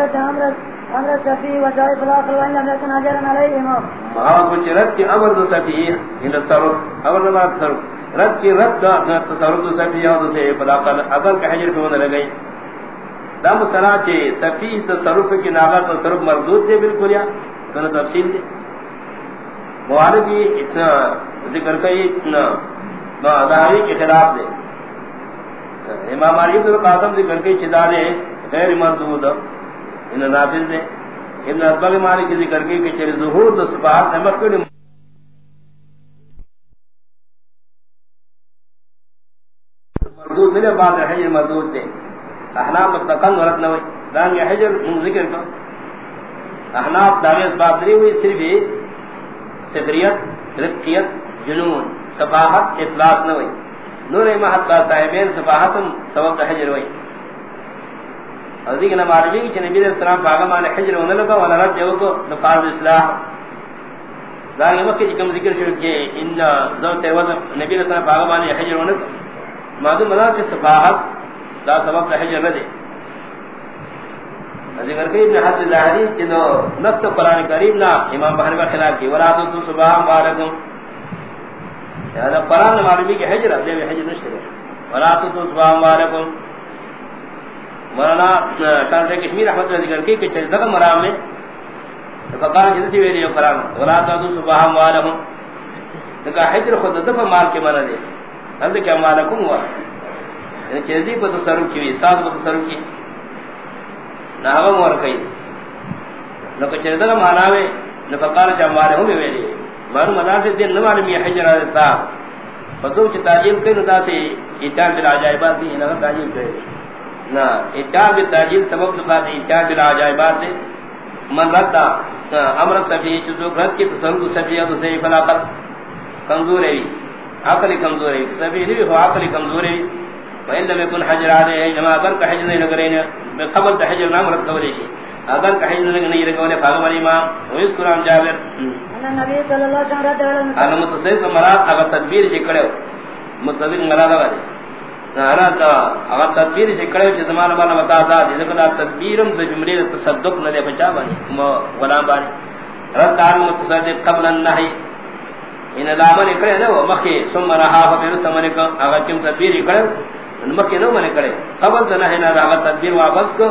رد امر امر شفی و جائف الاخر وان لم يكن اجرا عليه امام ما کچھ رد کی امر دو صفی ان تصرف امر نہ تصرف رد کی رد دا تصرف دو صفی اور سے بلاقل اگر کہ حجر کو نہ لگئی دم سنا چے صفی تصرف کی ناغا تصرف مردود دے، بالکل یا؟ کنا تفصیل دے۔ موارد اتنا ذکر کئی اتنا ظاہری کے خلاف دے۔ امام علی بن قاسم ذکر کئی چدارے غیر مردود۔ ان نافذ دے ابن اسبغ مالک ذکر کئی کہ چلی ظہور دو صفحات نے مکڑی مردود ملے بعد حجر مردود دے احناف متقن ورد نوئی دانگی حجر ذکر کر احناف داغی اسباب دری ہوئی صرف ہی سفریت، رقیت، جنون، صفاحت اطلاس نہ نور محت کا صاحبین صفاحت سبب حجر ہوئی اور دیکھنا معلومی کہ نبی علیہ السلام پاگمان حجر ہونے لگا وانا رد جو کو نفاظ اصلاح۔ دارنگی مکی کم ذکر شروع کہ ان زور تیوزم نبی علیہ السلام پاگمان حجر ہونے لگا۔ معلوم مدار کہ صفاحت دا سبب حجر نہ دے۔ ذکر کہ ابن حد ظاہری کہ نو نص قرآن کریم نا امام بحر کا خلاف کی وراتو تو صبح مبارکم هذا قرآن معلومی کہ حجر ہے دے حجر نشتے گا وراتو تو صبح مبارکم مولانا شان کشمیر احمد نے ذکر کی کہ چل دغه مرام میں فقال جلسی ویلی قرآن وراتو تو صبح مبارکم دغه حجر خود دفع مال کے معنی دے۔ ہم کیا مالکم ہوا۔ یعنی چیزی پر تصرف کی ساز پر تصرف کی۔ ناغم ور کئی۔ نو کچھ دغه معنا وے نو فقال چا مارے ویلی مر مدار سے دین نہ معلوم یہ حجر تا فدو چ تعجیل کئی نو داتے ایتار بلا عجائبات دی، نہ تعجیل کرے نہ بلا تعجیل سبب دکھا دے بلا عجائبات دے من رد امر سفی جو گھر کی تصرف تو سے فلا کر کمزور ہے عقل کمزور ہے سفی نہیں ہو عقل کمزور ہے وإن لم يكن حجر عليه جماعة اگر کہ حجر نہیں لگرین قبل تحجر نام رد قولی شی۔ اگر کہ حجر نہیں لگرین فاغم الامام ویذکر عن جابر۔ النبي صلى الله عليه وسلم انا متصف مراد اگر تدبیر جکڑے متصف مراد اگر انا تا اگر تدبیر جکڑے جس زمان بانا بتا دا دیکھا تدبیرم دو جملے تصدق نہ دے بچا بانی غلام بانی رد عن متصدق قبل النحی ان دامن کرے نہ وہ مخی ثم رہا پھر سمنے کا اگر کیم تدبیر کرے مکہ نو منے کرے قبل نہ نہ راغت تدبیر واپس کو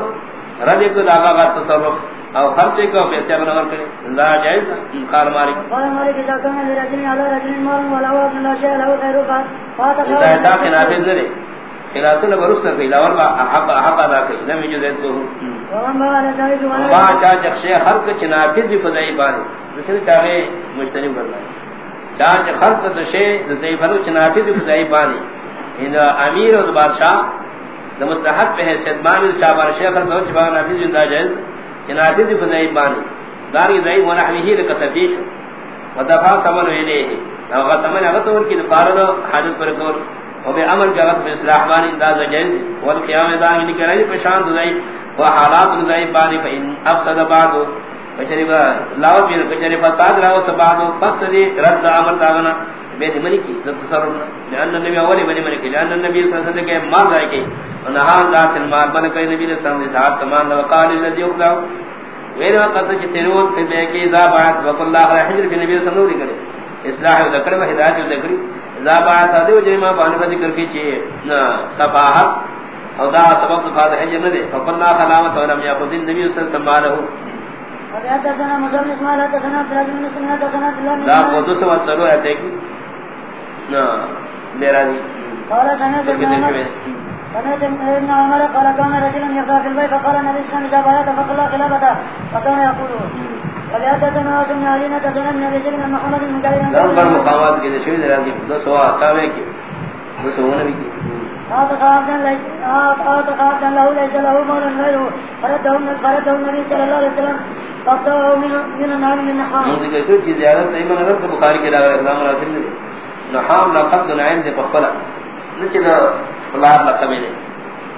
رد کو داغا کا تصرف. او خرچ کو پیسے بنا کر کرے لا جائز قال مالک. قال مالك اذا كان لرجل على رجل مال ولا وقت لا شيء له غير قال فاتقوا اذا كان نافذ ذري خلاصہ نہ برس کر لاور با حق حق ادا کر نہ مجھے دے تو ما چا جخشے ہر کچھ نافذ بھی فضائی بارے جس چاہے مشتری کرنا چا خلق تو شے جسے فلو چنافذ بھی فضائی بارے ان امیر اور بادشاہ دا مستحق پہ حیثیت بانی شاہ بارشاہ کر دو چبا نافذ زندہ جائز ان حدیث فضائی بانی داری ضعی و نحویہی لکا سفیش و دفاع سمن ویلے ہی او غا سمن اغتور کی دفارد حاجت پر کور و بے عمل جغت بے اصلاح بانی انداز جائز والقیام دانگی نکرائی پشان ضعی و حالات ضعی بانی فا ان افسد بعدو کچھری با لاو پیر کچھری فساد راو سبادو پس دی رد عمل داغنا بيد ملكي تصرفنا لان النبي اول بني ملكي لان النبي صلى الله عليه وسلم کے مال جائے کہ انہاں ذات المال بن کے نبی نے سامنے ذات تمام وقال الذي يقضى میرے وقت کہ تیروت پہ بے کہ ذا بعد وقال الله حجر کے نبی صلی اللہ علیہ وسلم کرے اصلاح و ذکر و ہدایت ذکر ذا بعد ادو جما بان ذکر کی چھ صفاحت. او دا سبب فاضح حجر نہ دے. الله علامه ولم ياخذ النبي صلى الله عليه وسلم لا قدس و صلو ہے کہ نا میرا دی قال كان ابن عمر. قال كان رجلا يقرا في البيت فقال النبي صلى الله عليه وسلم اذا بيت فقال خلافته فكان يقول. مقامات کے درا دی دو سو آتاوے کی دو سو نبی کی۔ اعتقادا له ليس له مال غيره فرده النبي صلى الله عليه وسلم. فقطعه من النار من نحام. ذکر کی زیارت ایمان رب بخاری کے علاوہ اقدام راسل نے نحام لقب نعیم دے پخلا نچلا فلار لقب دے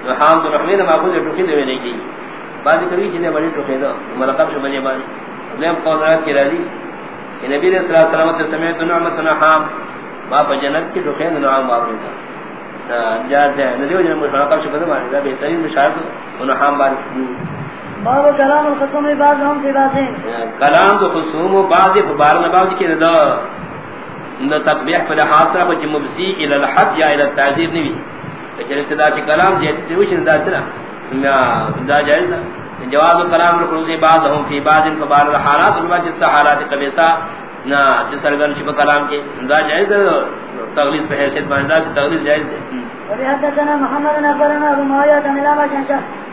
نحام دو رحمین معبود ٹوکی دے نہیں کی۔ بعد کبھی جنہیں بڑی ٹوکی دو ملقب شو بجے بانی۔ لیم قول رات کی راضی کہ نبی صلی اللہ علیہ وسلم سمیت نعمت نحام پا جنت کی دو نعام معبود دا جاد ہے ندیو ملقب شو بجے بانی دا بہترین مشاہد نحام بانی باب کلام الخصوم بعضهم في بعضهم کلام تو خصوم و بعض بار نباز کی رضا نہ تقبیح پر حاصل بچ مبسی الى الحد یا الى التعذير نبی کہ صدا چ کلام جے دیوش دا چنا نہ دا جائز جواز کلام الخصوم بعضهم في بعض فبار الحالات الواجب حالات قبیسہ نہ جس سرگن شب کلام کے۔ دا جائز تغلیظ پہ حیثیت باندھا سے تغلیظ جائز ہے۔ محمد بن اخبرنا ابو معاويه عن الامر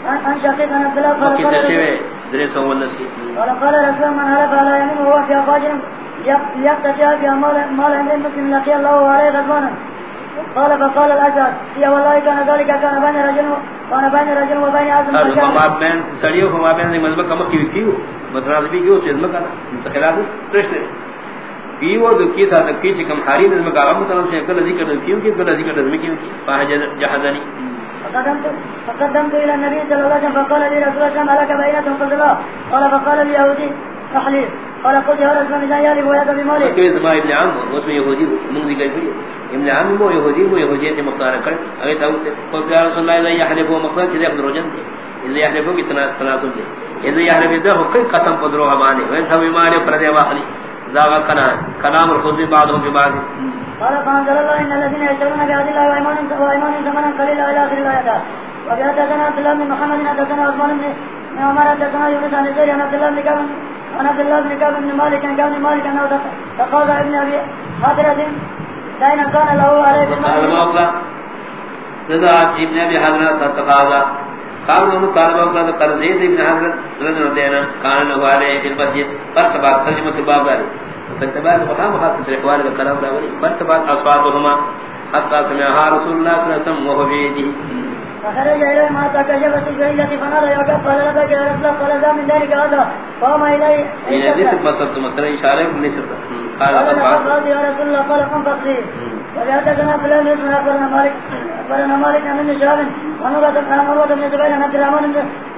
عن عن شقيق عن عبد الله قال قال رسول من على يمين وهو في فاجر الله عليه غضبانا قال فقال الاشعر يا والله كان ذلك كان بين رجل كان بين رجل وبين اعظم ما بين سړیو ما بين مذهب کم کی کیو مدراس بھی کیو کا انتقالات پرشتے کیو دو کی تھا کی کم حاری نظم کا رب تعالی سے کل ذکر کیو کی کل ذکر نظم کیو کی فاج جہادنی فقدمت الى النبي صلى الله عليه وسلم فقال لي رسول الله ملك بينتهم قلت له قال فقال لي يهودي تحليل. قال قلت يا رسول الله يا لي ويا بمالي كيف ما ابن عم واسمه يهودي من ذي كيف ابن عم مو يهودي مو يهودي نے مختار کر اگے تو قلت يا رسول الله لا يحلف مقصد كذا يقدر جن اذا يحلف کی تناسب دے اذا يحلف ده قسم قدرو ہمانے ویسا بیمار پردے واخلی ذا کنا کلام الخذ بعضهم ببعض قال فانزل الله ان الذين يشترون بعهد الله وايمانهم وايمانهم ثمنا قليلا الى اخر الايه وبحدثنا عبد الله بن محمد حدثنا عثمان بن عمر حدثنا يونس عن زيد عن عبد الله بن كعب عن عبد الله بن كعب بن مالك عن كعب بن مالك انه تقاضى ابن ابي حاترة دائنا كان له عليه اقرا ذا ابن ابي حاترة تقاضى قال انه اقرا قال زيد ابن حاترة رضي الله كان له عليه في المسجد فرتبع ترجمه الباب عليه. فتبات مقام خاص ترقوال کا کلام راوی فتبات اصحابهما حتى سمعها رسول الله صلى الله عليه وسلم وهو بيده فخرج الى ما تكشفت الجريدة فنظر من ذلك هذا من نسب قال قال يا رسول الله قال قم فقصير فلان مالك مالك ابن شهاب عن عروة بن زبير عن عبد الرحمن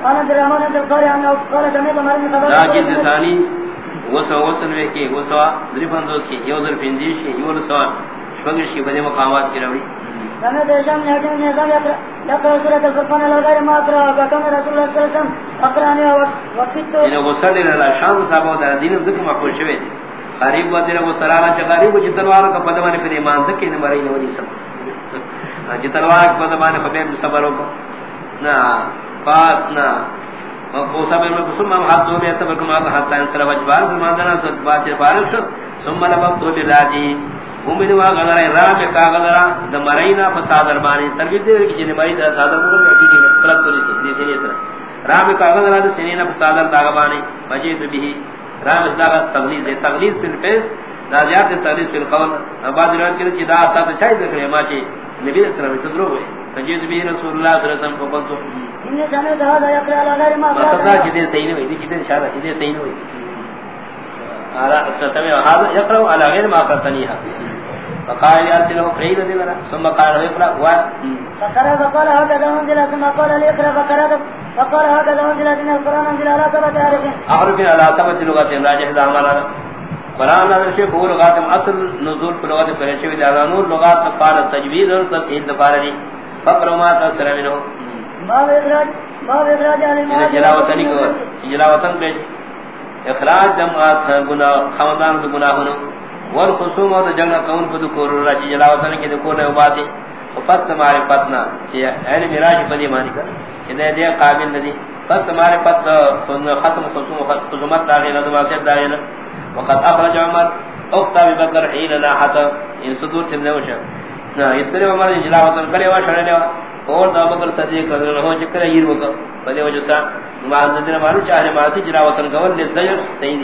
عن عبد الرحمن بن القاري انه قال سمعت لا جلد ثاني پندیش بڑے مقامات کی روی۔ میں الفرقان ما رسول وسلم قریب ودر قریب کا پر ایمان سب. کا پر ان ثم مومن وا غدر رام کا غدر دمرینا فساد اربانی تربیت دے کہ جن مائی دا صادر کو کہ کی طرف تو دی سے نہیں رام کا غدر سنینا فساد داغبانی مجید به رام دا تغلیظ ہے تغلیظ فی الفیس راجات تغلیظ فی القول۔ بعد روایت کہ دا تا چاہیے کہ ما کہ نبی صلی اللہ علیہ وسلم تدرو ہے فجید به رسول اللہ صلی اللہ علیہ وسلم کو ان جانے دا دا یقرا علی غیر ما فقط جدی صحیح نہیں ہوئی جدی اشارہ جدی صحیح نہیں ہوئی۔ ارا تسمع هذا يقرا على غير ما قتنيها فقال يرسله فريد دينا ثم قال يقرا و فقرا فقال هكذا انزل. ثم قال لي اقرا فقرا فقال هكذا انزل. ان القران انزل على سبع تعرف اعرف على سبع لغات راجح ذا قرآن نظر شے بہو لغات اصل نزول پر لغات پر شے دا نور لغات قال تجوید اور تفصیل دفارہ فقر ما تسر منه. باب اخراج باب اخراج علی ما جلاوطنی کو جلاوطن پہ اخراج جماعت گناہ خاندان کے گناہوں ور خصوم اور جنگ کون کو کو راج جلاوطن کے کو نے باتیں پس تمہارے پتنا کہ اہل میراث پدی مانی کر کہ دے قابل ندی پس تمہارے پت ختم خصوم خصومت داخل نظم سے داخل وقد اخرج عمر اخت ابي بکر حين ناحت. ان صدور تم تمنوشا نہ اس طرح عمر جلاوطن کرے وا چھڑنے وا اور دا بکر صدیق رضی اللہ عنہ ذکر یہ وقت بڑے وجہ سے نماز دین مارو چاہے ماسی جرا وطن گول نے زیر صحیح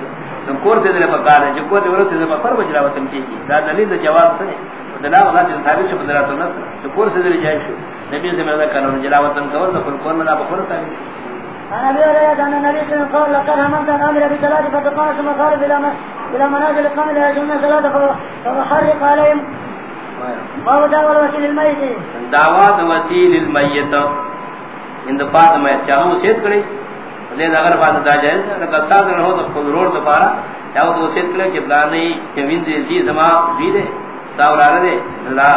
تو کور سے دل فقرا ہے جو کور سے دل فقرا جلاوت کی دا دلیل جواب سے دلا ولا جو ثابت شو بدرات النص تو کور سے دل جائے شو. نبی سے میں کہا جلاوت کا اور تو کور نہ بخور ثابت انا بيقول يا انا نبي صلى الله عليه وسلم لقد هممت ان امر بثلاث فتقام ثم قال ما الى منازل القوم لا يجوزون صلاه فحرق عليهم. باب دعوى الوسيل الميت دعوى وسيل الميت ان بعد میں چاہوں سیت کرے لے اگر بعد دا جائے اگر ساتھ نہ ہو تو خود روڑ دو پارا یا تو سیت کرے کہ بلا نہیں زمین دی دی زما دی دے ساورا دے لا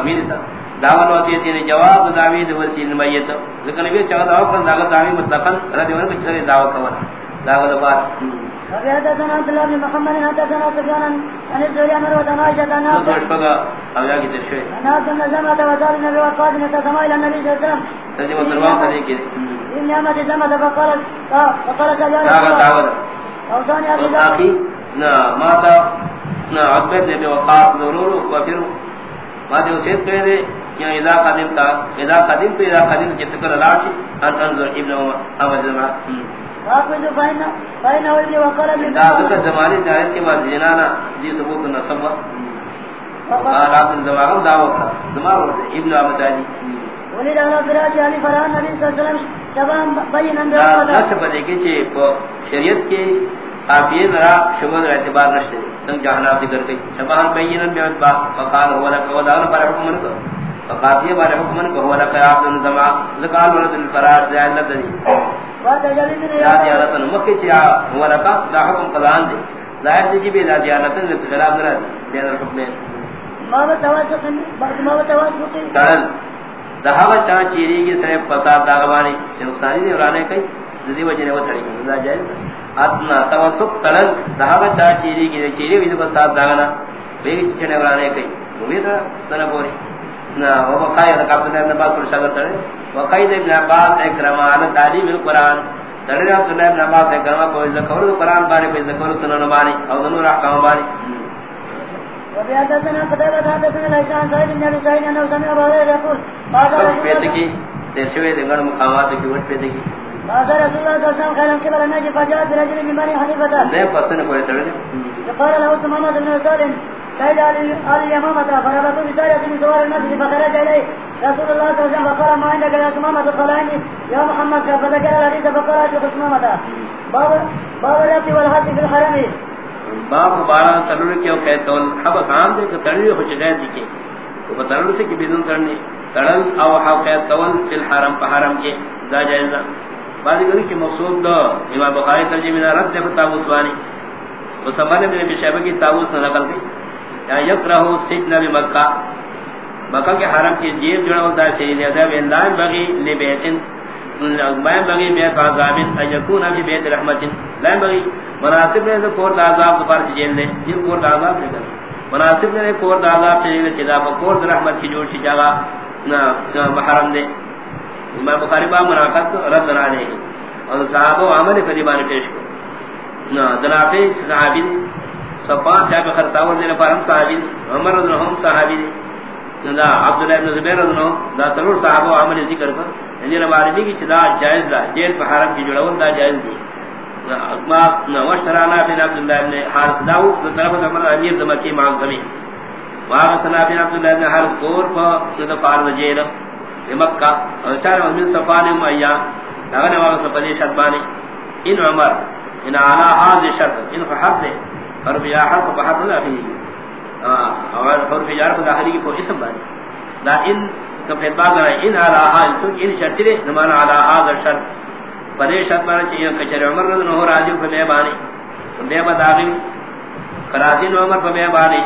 امیر سا۔ دعوت ہوتی ہے جواب دعوی وسیل میت لیکن بھی چاہتا ہوں کہ دعوت دعوی مطلقاً رضی اللہ کچھ دعوت کرنا دعوت بار حدثنا عبد الله بن محمد حدثنا سفيان عن الزهري عن عن عائشة عن نافع عن نافع بن زمعة وزار النبي وقال ان تسمع الى النبي صلى الله عليه وسلم ترجمة تروان صديق كده إن نعمة زمعة فقالت فقالت يا رسول الله أوصاني أبي وقاقي نا ماتا نا عقبت نبي وقاق ضرور وفر ما دي وسيد قيدة کہ اذا قدم تا اذا قدم تو اذا قدم جتکر لاشی ان انظر ابن عمر زمعة واقعد فإن فإن ولي وقال ابن دا ذکر زمانی جاہد کے بعد زنانا جی ثبوت نصب وقال ابن زماغم دعوت زماغم ابن عبدالي ولد على فراش علی فران نبی صلی اللہ علیہ وسلم دا نفس پدے کی چھے شریعت کے قابیل را شبان را اعتبار نشتے تنگ جہانا ذکر گئی شبان بینا بیعت با فقال هو لك ودعونا پر حکمن کو فقاتیہ بار حکمن کو هو لك عبد زما ذکال ولد الفراش دعا اللہ دلی لا زیارت مکی چیا ہوا لکا لا حکم قضان دے ظاہر دی جی لا زیارت نے خلاف نہ دی۔ بین الحکم ما تواسق ما تواسق ترل چا چیری کی سرے فساد داغوانی نقصانی دے ورانے کئی ذی وجہ نے وہ تھڑی دا جائز اتنا تواسق ترل دہوا چا چیری کی چیری وی فساد داغنا بے چنے ورانے کئی وہ دا سنا بوری نہ وہ بقایا کا اپنے نے بات پر شاگرد ہے وقید ابن عباس اکرم علی تعلیم القرآن. تڑیرہ عبداللہ ابن عباس اکرم کو ذکر القرآن بارے پہ ذکر سنن بانی او دنور احکام بانی وبيحدثنا کی مقامات کی وٹ رسول وسلم پسن کوئی له بن من سوار فخرج رسول وسلم فقال ما عندك يا محمد فقال باب باب والحد في الحرم باپ بارہ تلوڑ کے اوکے تو حبس عام دے کہ تلوڑ ہو جگہ دی کے۔ تو تلوڑ سے کہ بدون کرنے تلل او حقیقت تول فی الحرم پہرم کے دا جائزہ۔ بعد گری کہ مقصود دو امام بخاری ترجمہ میں رد دے تابوس وانی۔ وہ سمانے میں بھی شہبہ کی تابوس نہ نقل کی۔ یا یکرہو سجن بمکہ مکہ۔ کے حرم کی جیب جڑا ہوتا ہے، سیدی ادب اندائم بغی لبیتن میں بغی بیت عذابن ایکون ابھی بیت رحمتن لائم بغی، مناسب نے کورد عذاب دو پارچ جیل دے جیل کورد عذاب دے مناسب نے کورد عذاب سے جیل چدا پا رحمت کی جوڑ سی جگہ محرم دے میں بخاری با مناقض رد نہ دے اور صحابہ و عمل قریبان پیش کو۔ دنافع صحابی دے صفان چاہ بخر تاور دے پر ہم صحابی عمر رضی اللہ عنہ صحابی دے دا عبداللہ ابن زبیر رضی اللہ عنہ، دا سرور صحابہ عمل ذکر کر یعنی انجل معلومی کی چدا جائز دا جیل پہ حرم کی جڑاون دا جائز دی. واشترانا بن عبداللہ ابن حارس داو دو طرف دا عمر امیر دمکی معظمی وابسنا بن عبداللہ ابن حارس کور پا صدف عرض جیل مکہ اور چار من صفان امیہ لغنے واقع صفدی شرطبانی ان عمر، ان علا حاضر شرط، ان فحق دے حرف یا حرف بحق اللہ فی اور حرف یا حرف داخلی کی کوئی اسم بانی لا ان کفیت باغ رہا ان علا حاضر چونکہ ان شرط دے نمانا علا حاضر شرط پدے شرط بانا چاہیے کچر عمر رضا نہو راجب فبے بانی بے با داخل کراسین عمر فبے بانی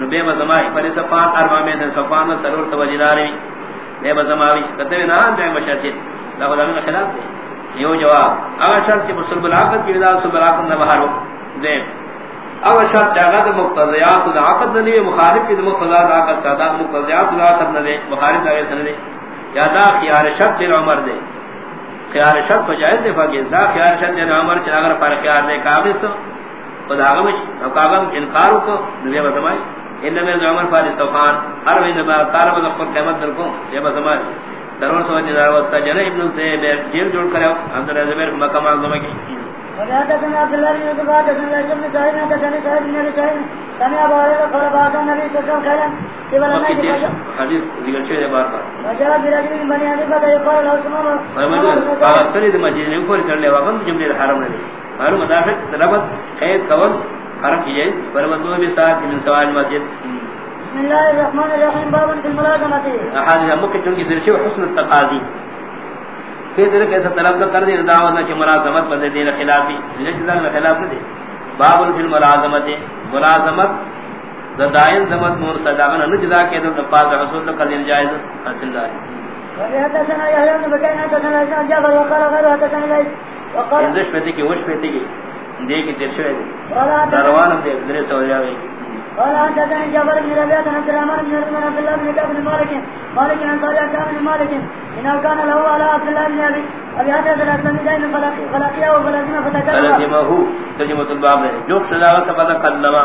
نبے با زمائی۔ پدے صفان ارما میں دن صفان سلور سوجداری بے با زمائی۔ کتبی نام بے با شرط لا خدا من خلاف دے یو جواب۔ اگر شرط کی مسلم العقد کی ودا سب العقد نہ باہر ہو دے۔ اگر شرط جگہ مقتضیات العقد نہیں مخالف کی مقتضیات العقد کا دا مقتضیات العقد نہ دے مخالف دا سن دے یا دا خيار شرط عمر دے. خيار شرط جائز دے فقہ دا خيار شرط عمر چ اگر پر خيار دے قابل تو خدا غم او کاغم انکار کو نبی بتمائی ان میں عمر فارس طوفان ہر وین با طالب دا خود قیمت در کو یہ بتمائی ضرور سو جدا واسطہ جن ابن سے جیل جوڑ کرو عبد الرزبیر مقام اعظم کی۔ وجاءتنا عبد الله بن زباد ابن سعيد بن سعيد سعيد بن سعيد سمع ابو هريره قال بعد النبي صلى الله عليه وسلم قبل النبي حدیث ذکر چھے بار بار وجاء برجل من بني حنيفه يقال له سمامه فرمایا قال سرید مسجد نے کوئی کرنے واقع جملے حرم نے معلوم مدافع طلبت قید قول فرق کیجیے فرمدو بھی ساتھ من سوال مسجد۔ بسم اللہ الرحمن الرحیم باب فی الملازمت احادیث مکہ درشی و حسن التقاضی۔ پھر دل کیسا طلب نہ کر دی دعوت نہ کہ ملازمت بدے دین خلافی جس نہ خلاف دے۔ باب فی الملازمت ملازمت دائن زمت مون صداغن نہ جدا کہ تو پاس رسول اللہ کر جائز حاصل ہے وحدثنا يحيى بن بكير حدثنا جابر وقال غير حدثنا ليس وقال اندش پتے کی وش پتے کی۔ دیکھ ترشے دروان دے درے سو جاوے۔ قال حدثنا جابر بن ربيعه عن عبد الرحمن بن عبد الله بن مالك مالك عن كعب بن مالك انه كان له على عبد الله بن ابي ابي حدثنا اسلم دائما فلقيه وفلزمه فتكلم فلزمه ترجمه الباب. جو صدا وسبد قدما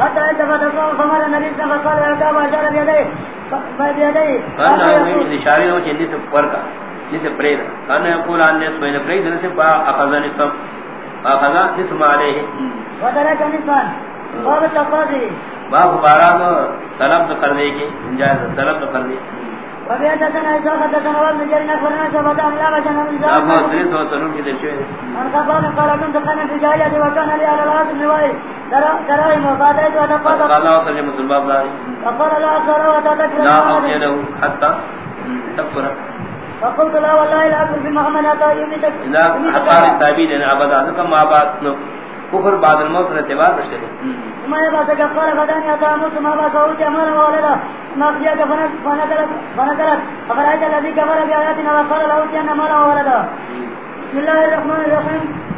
حتى التفت فمر النبي صلى الله عليه وسلم فقال يا كعب اشار بيديه. بيديه قال له اشاره وجه جس پر کا جس پرید کان یقول ان اس میں پرید سے پا اخذن اسم اخذا اسم علیہ وترك نسوان باب التقاضي باب بارا طلب کر دے کی طلب کر دے وبيتنا إذا حدثنا وابن جرنا فرنا شبتا من لا بجنا من ذلك ابو ادريس وسلم کی درشے من قبل قال كنت قنا في جاهلية وكان لي على العاصم رواية دراهم وفاتيت وتفاضل قال الله ترجمة الباب لا فقال لا أكثر وتذكر لا أوتي له حتى تكفر فقلت لا والله لا أكل في محمد حتى يميتك إذا حتى التابعين أن عبدا ذكا کفر بعد كفر بعد الموت نتبار بشتري ثم يبعثك قال غداني عطا موسى ما بعث أوتي أمانا وولدا ما أخجاك فنكرت فنكرت فقرأت الذي كفر بآياتنا وقال له أوتي أن مالا بسم الله الرحمن الرحيم